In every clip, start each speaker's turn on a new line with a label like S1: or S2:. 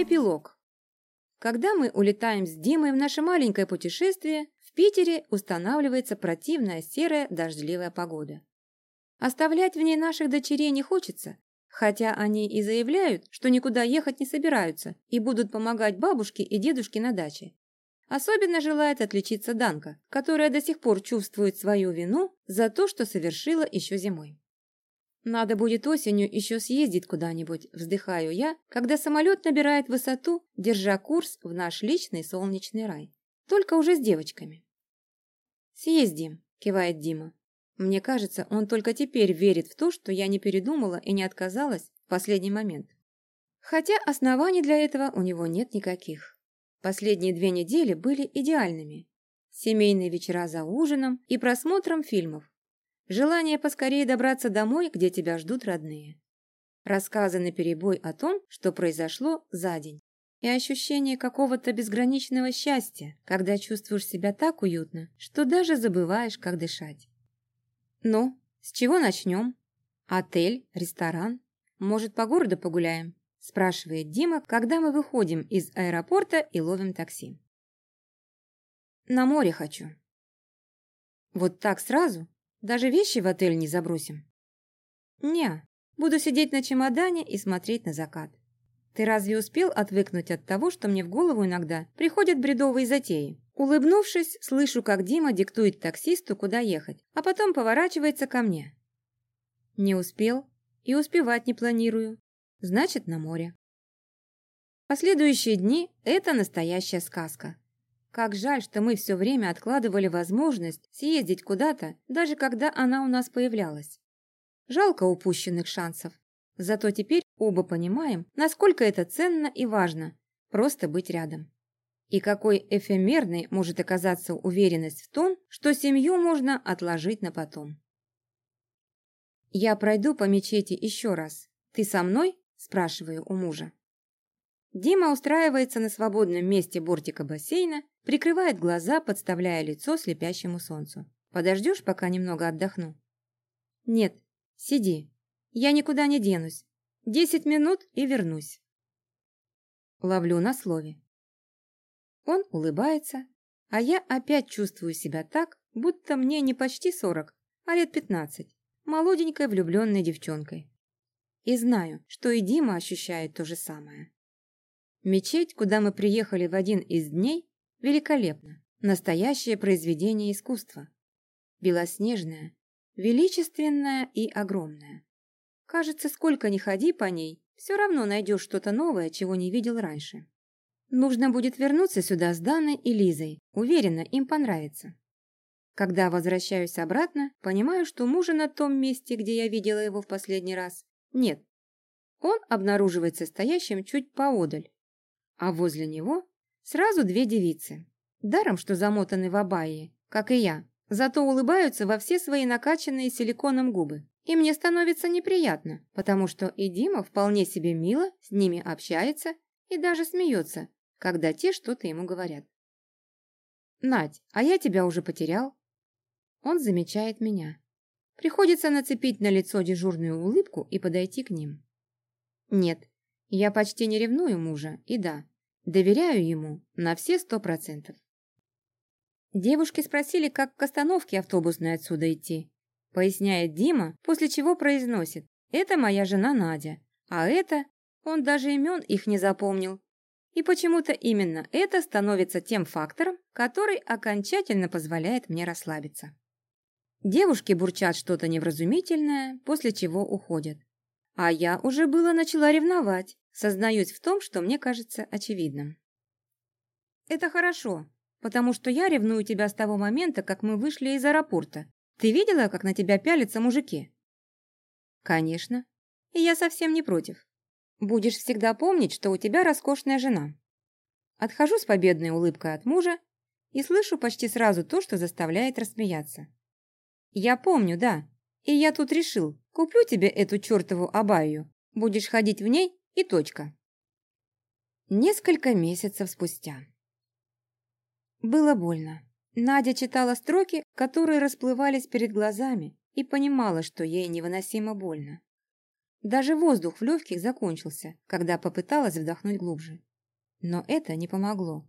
S1: Эпилог. Когда мы улетаем с Димой в наше маленькое путешествие, в Питере устанавливается противная серая дождливая погода. Оставлять в ней наших дочерей не хочется, хотя они и заявляют, что никуда ехать не собираются и будут помогать бабушке и дедушке на даче. Особенно желает отличиться Данка, которая до сих пор чувствует свою вину за то, что совершила еще зимой. Надо будет осенью еще съездить куда-нибудь, вздыхаю я, когда самолет набирает высоту, держа курс в наш личный солнечный рай. Только уже с девочками. «Съездим», – кивает Дима. Мне кажется, он только теперь верит в то, что я не передумала и не отказалась в последний момент. Хотя оснований для этого у него нет никаких. Последние две недели были идеальными. Семейные вечера за ужином и просмотром фильмов. Желание поскорее добраться домой, где тебя ждут родные. Рассказы на перебой о том, что произошло за день. И ощущение какого-то безграничного счастья, когда чувствуешь себя так уютно, что даже забываешь, как дышать. Ну, с чего начнем? Отель, ресторан? Может, по городу погуляем? спрашивает Дима, когда мы выходим из аэропорта и ловим такси. На море хочу. Вот так сразу? Даже вещи в отель не забросим? Не, буду сидеть на чемодане и смотреть на закат. Ты разве успел отвыкнуть от того, что мне в голову иногда приходят бредовые затеи? Улыбнувшись, слышу, как Дима диктует таксисту, куда ехать, а потом поворачивается ко мне. Не успел и успевать не планирую значит на море. Последующие дни – это настоящая сказка. Как жаль, что мы все время откладывали возможность съездить куда-то, даже когда она у нас появлялась. Жалко упущенных шансов. Зато теперь оба понимаем, насколько это ценно и важно – просто быть рядом. И какой эфемерной может оказаться уверенность в том, что семью можно отложить на потом. Я пройду по мечети еще раз. Ты со мной? спрашиваю у мужа. Дима устраивается на свободном месте бортика бассейна, прикрывает глаза, подставляя лицо слепящему солнцу. Подождешь, пока немного отдохну? Нет, сиди. Я никуда не денусь. Десять минут и вернусь. Ловлю на слове. Он улыбается, а я опять чувствую себя так, будто мне не почти сорок, а лет пятнадцать, молоденькой влюбленной девчонкой. И знаю, что и Дима ощущает то же самое. Мечеть, куда мы приехали в один из дней, великолепна. Настоящее произведение искусства. Белоснежная, величественная и огромная. Кажется, сколько ни ходи по ней, все равно найдешь что-то новое, чего не видел раньше. Нужно будет вернуться сюда с Даной и Лизой. Уверена, им понравится. Когда возвращаюсь обратно, понимаю, что мужа на том месте, где я видела его в последний раз, нет. Он обнаруживается стоящим чуть поодаль, а возле него сразу две девицы. Даром, что замотаны в абайи, как и я, зато улыбаются во все свои накачанные силиконом губы. И мне становится неприятно, потому что и Дима вполне себе мило с ними общается и даже смеется, когда те что-то ему говорят. «Надь, а я тебя уже потерял». Он замечает меня. Приходится нацепить на лицо дежурную улыбку и подойти к ним. Нет, я почти не ревную мужа, и да, доверяю ему на все сто процентов. Девушки спросили, как к остановке автобусной отсюда идти. Поясняет Дима, после чего произносит. Это моя жена Надя, а это... Он даже имен их не запомнил. И почему-то именно это становится тем фактором, который окончательно позволяет мне расслабиться. Девушки бурчат что-то невразумительное, после чего уходят. А я уже было начала ревновать, сознаюсь в том, что мне кажется очевидным. Это хорошо, потому что я ревную тебя с того момента, как мы вышли из аэропорта. Ты видела, как на тебя пялятся мужики? Конечно. И я совсем не против. Будешь всегда помнить, что у тебя роскошная жена. Отхожу с победной улыбкой от мужа и слышу почти сразу то, что заставляет рассмеяться. «Я помню, да. И я тут решил, куплю тебе эту чертову абаю. Будешь ходить в ней и точка». Несколько месяцев спустя. Было больно. Надя читала строки, которые расплывались перед глазами, и понимала, что ей невыносимо больно. Даже воздух в легких закончился, когда попыталась вдохнуть глубже. Но это не помогло.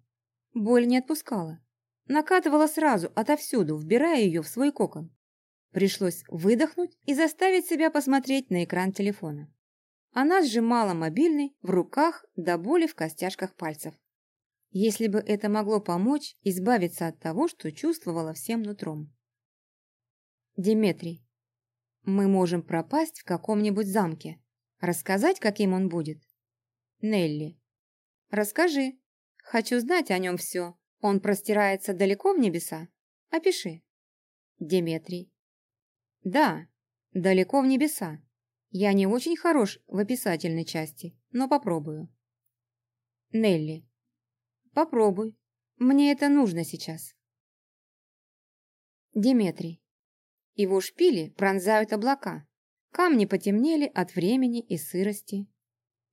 S1: Боль не отпускала. Накатывала сразу, отовсюду, вбирая ее в свой кокон. Пришлось выдохнуть и заставить себя посмотреть на экран телефона. Она сжимала мобильный в руках до боли в костяшках пальцев. Если бы это могло помочь избавиться от того, что чувствовала всем нутром. Диметрий, мы можем пропасть в каком-нибудь замке. Рассказать, каким он будет? Нелли. Расскажи. Хочу знать о нем все. Он простирается далеко в небеса? Опиши. Деметрий. Да, далеко в небеса. Я не очень хорош в описательной части, но попробую. Нелли. Попробуй. Мне это нужно сейчас. Диметрий. Его шпили пронзают облака. Камни потемнели от времени и сырости.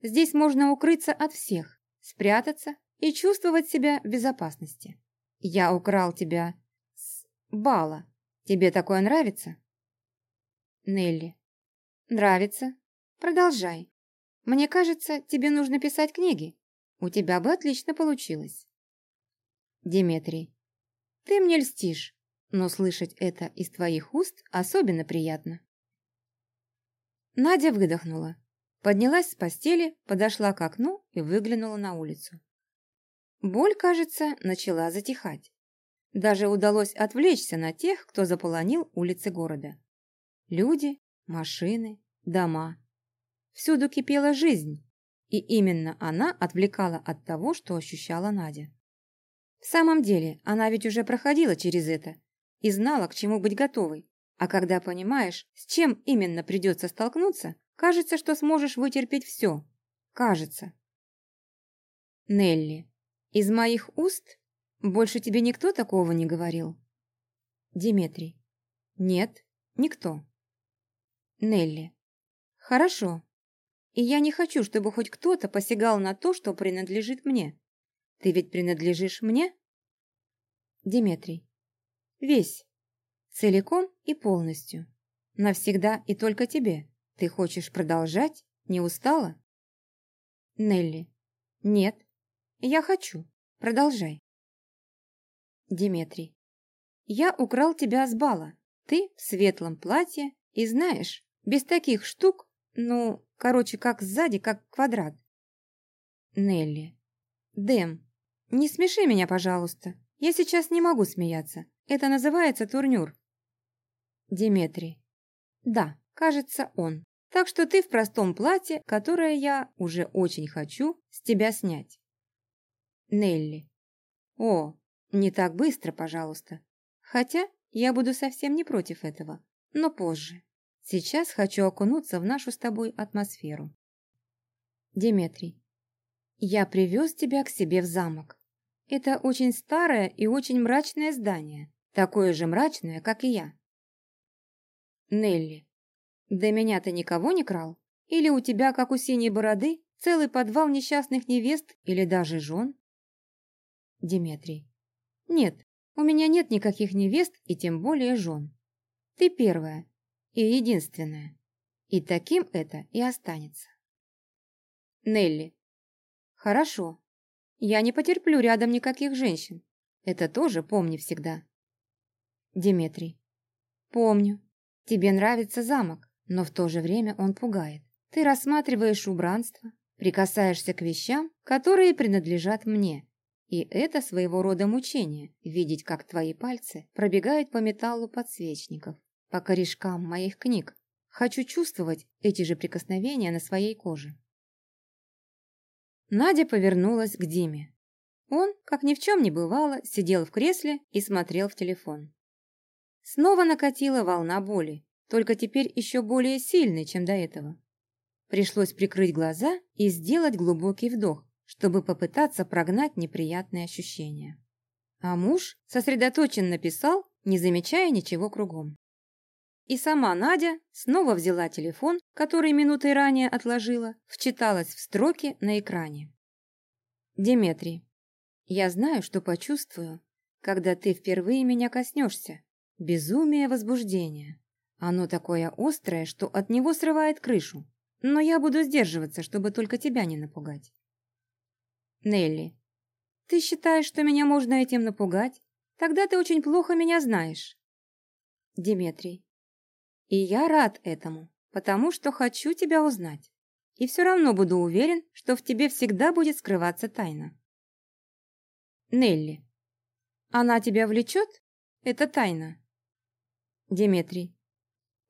S1: Здесь можно укрыться от всех, спрятаться и чувствовать себя в безопасности. Я украл тебя с бала. Тебе такое нравится? Нелли. Нравится. Продолжай. Мне кажется, тебе нужно писать книги. У тебя бы отлично получилось. Диметрий. Ты мне льстишь, но слышать это из твоих уст особенно приятно. Надя выдохнула, поднялась с постели, подошла к окну и выглянула на улицу. Боль, кажется, начала затихать. Даже удалось отвлечься на тех, кто заполонил улицы города. Люди, машины, дома. Всюду кипела жизнь, и именно она отвлекала от того, что ощущала Надя. В самом деле, она ведь уже проходила через это и знала, к чему быть готовой. А когда понимаешь, с чем именно придется столкнуться, кажется, что сможешь вытерпеть все. Кажется. Нелли, из моих уст больше тебе никто такого не говорил? Диметрий. Нет, никто. Нелли. Хорошо. И я не хочу, чтобы хоть кто-то посягал на то, что принадлежит мне. Ты ведь принадлежишь мне? Диметрий. Весь. Целиком и полностью. Навсегда и только тебе. Ты хочешь продолжать? Не устала? Нелли. Нет. Я хочу. Продолжай. Диметрий. Я украл тебя с бала. Ты в светлом платье и знаешь, без таких штук, ну, короче, как сзади, как квадрат. Нелли. Дэм, не смеши меня, пожалуйста. Я сейчас не могу смеяться. Это называется турнюр. Диметрий. Да, кажется, он. Так что ты в простом платье, которое я уже очень хочу с тебя снять. Нелли. О, не так быстро, пожалуйста. Хотя я буду совсем не против этого, но позже. Сейчас хочу окунуться в нашу с тобой атмосферу. Диметрий. Я привез тебя к себе в замок. Это очень старое и очень мрачное здание, такое же мрачное, как и я. Нелли. До меня ты никого не крал? Или у тебя, как у синей бороды, целый подвал несчастных невест или даже жен? Диметрий. Нет, у меня нет никаких невест и тем более жен. Ты первая, и единственное. И таким это и останется. Нелли. Хорошо. Я не потерплю рядом никаких женщин. Это тоже помни всегда. Диметрий. Помню. Тебе нравится замок, но в то же время он пугает. Ты рассматриваешь убранство, прикасаешься к вещам, которые принадлежат мне. И это своего рода мучение – видеть, как твои пальцы пробегают по металлу подсвечников по корешкам моих книг. Хочу чувствовать эти же прикосновения на своей коже. Надя повернулась к Диме. Он, как ни в чем не бывало, сидел в кресле и смотрел в телефон. Снова накатила волна боли, только теперь еще более сильной, чем до этого. Пришлось прикрыть глаза и сделать глубокий вдох, чтобы попытаться прогнать неприятные ощущения. А муж сосредоточенно писал, не замечая ничего кругом. И сама Надя снова взяла телефон, который минутой ранее отложила, вчиталась в строки на экране. Деметрий, я знаю, что почувствую, когда ты впервые меня коснешься. Безумие возбуждения. Оно такое острое, что от него срывает крышу. Но я буду сдерживаться, чтобы только тебя не напугать. Нелли. Ты считаешь, что меня можно этим напугать? Тогда ты очень плохо меня знаешь. Диметрий. И я рад этому, потому что хочу тебя узнать. И все равно буду уверен, что в тебе всегда будет скрываться тайна. Нелли. Она тебя влечет? Это тайна. Диметрий.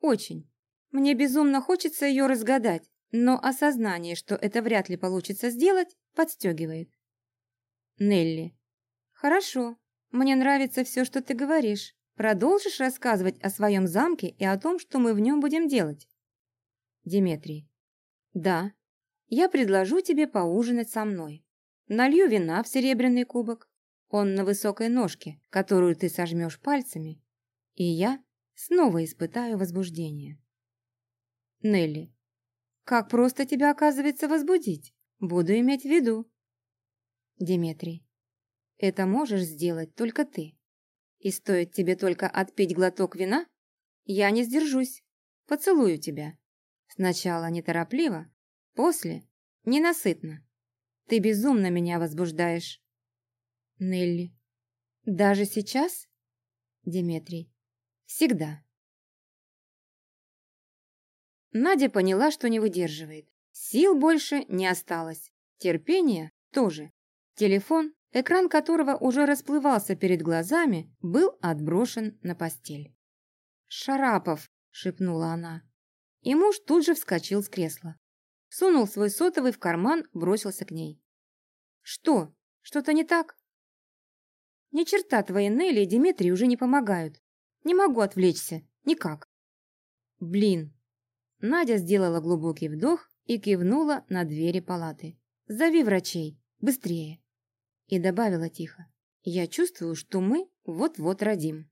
S1: Очень. Мне безумно хочется ее разгадать, но осознание, что это вряд ли получится сделать, подстегивает. Нелли. Хорошо. Мне нравится все, что ты говоришь. Продолжишь рассказывать о своем замке и о том, что мы в нем будем делать? Диметрий. Да. Я предложу тебе поужинать со мной. Налью вина в серебряный кубок. Он на высокой ножке, которую ты сожмешь пальцами. И я снова испытаю возбуждение. Нелли. Как просто тебя, оказывается, возбудить. Буду иметь в виду. Диметрий. Это можешь сделать только ты. И стоит тебе только отпить глоток вина, я не сдержусь, поцелую тебя. Сначала неторопливо, после ненасытно. Ты безумно меня возбуждаешь. Нелли. Даже сейчас? Диметрий. Всегда. Надя поняла, что не выдерживает. Сил больше не осталось. Терпения тоже. Телефон экран которого уже расплывался перед глазами, был отброшен на постель. «Шарапов!» – шепнула она. И муж тут же вскочил с кресла. Сунул свой сотовый в карман, бросился к ней. «Что? Что-то не так?» «Ни черта твои Нелли и Дмитрий уже не помогают. Не могу отвлечься. Никак». «Блин!» Надя сделала глубокий вдох и кивнула на двери палаты. «Зови врачей. Быстрее!» И добавила тихо. «Я чувствую, что мы вот-вот родим».